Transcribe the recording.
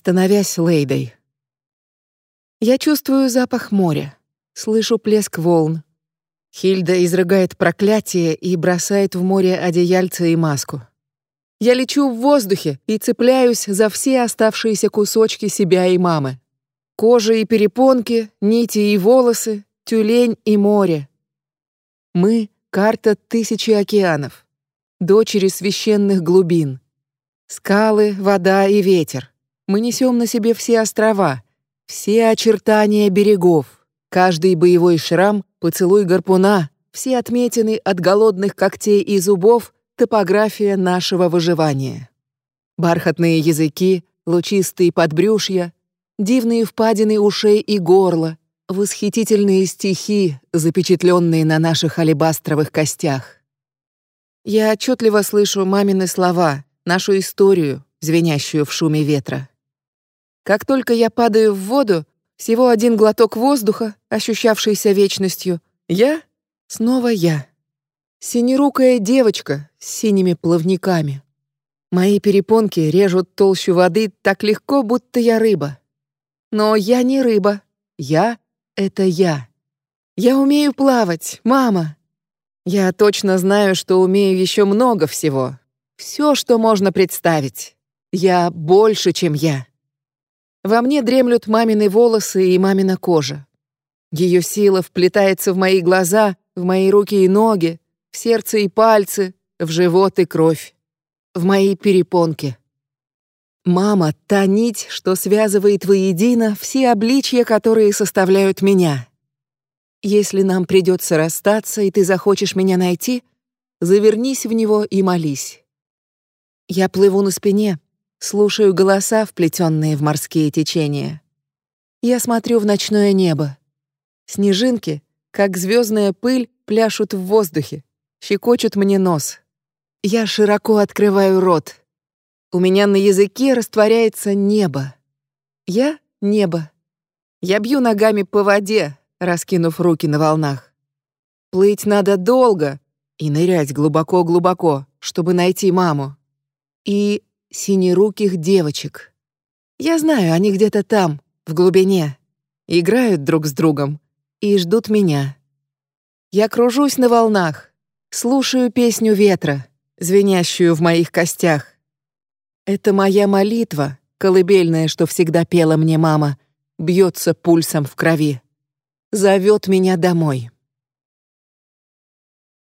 становясь Лейдой. Я чувствую запах моря, слышу плеск волн. Хильда изрыгает проклятие и бросает в море одеяльце и маску. Я лечу в воздухе и цепляюсь за все оставшиеся кусочки себя и мамы. Кожа и перепонки, нити и волосы, тюлень и море. Мы — карта тысячи океанов, дочери священных глубин. Скалы, вода и ветер. Мы несем на себе все острова, все очертания берегов, каждый боевой шрам, поцелуй гарпуна, все отметины от голодных когтей и зубов — топография нашего выживания. Бархатные языки, лучистые подбрюшья, дивные впадины ушей и горла, восхитительные стихи, запечатленные на наших алебастровых костях. Я отчетливо слышу мамины слова, нашу историю, звенящую в шуме ветра. Как только я падаю в воду, всего один глоток воздуха, ощущавшийся вечностью, я снова я. Синерукая девочка с синими плавниками. Мои перепонки режут толщу воды так легко, будто я рыба. Но я не рыба. Я — это я. Я умею плавать, мама. Я точно знаю, что умею еще много всего. Все, что можно представить. Я больше, чем я. Во мне дремлют мамины волосы и мамина кожа. Ее сила вплетается в мои глаза, в мои руки и ноги, в сердце и пальцы, в живот и кровь, в мои перепонки. Мама — та нить, что связывает воедино все обличья, которые составляют меня. Если нам придется расстаться, и ты захочешь меня найти, завернись в него и молись. Я плыву на спине, слушаю голоса, вплетенные в морские течения. Я смотрю в ночное небо. Снежинки, как звездная пыль, пляшут в воздухе, щекочут мне нос. Я широко открываю рот. У меня на языке растворяется небо. Я — небо. Я бью ногами по воде, раскинув руки на волнах. Плыть надо долго и нырять глубоко-глубоко, чтобы найти маму. И синеруких девочек. Я знаю, они где-то там, в глубине, играют друг с другом и ждут меня. Я кружусь на волнах, Слушаю песню ветра, звенящую в моих костях. Это моя молитва, колыбельная, что всегда пела мне мама, бьется пульсом в крови. Зовет меня домой.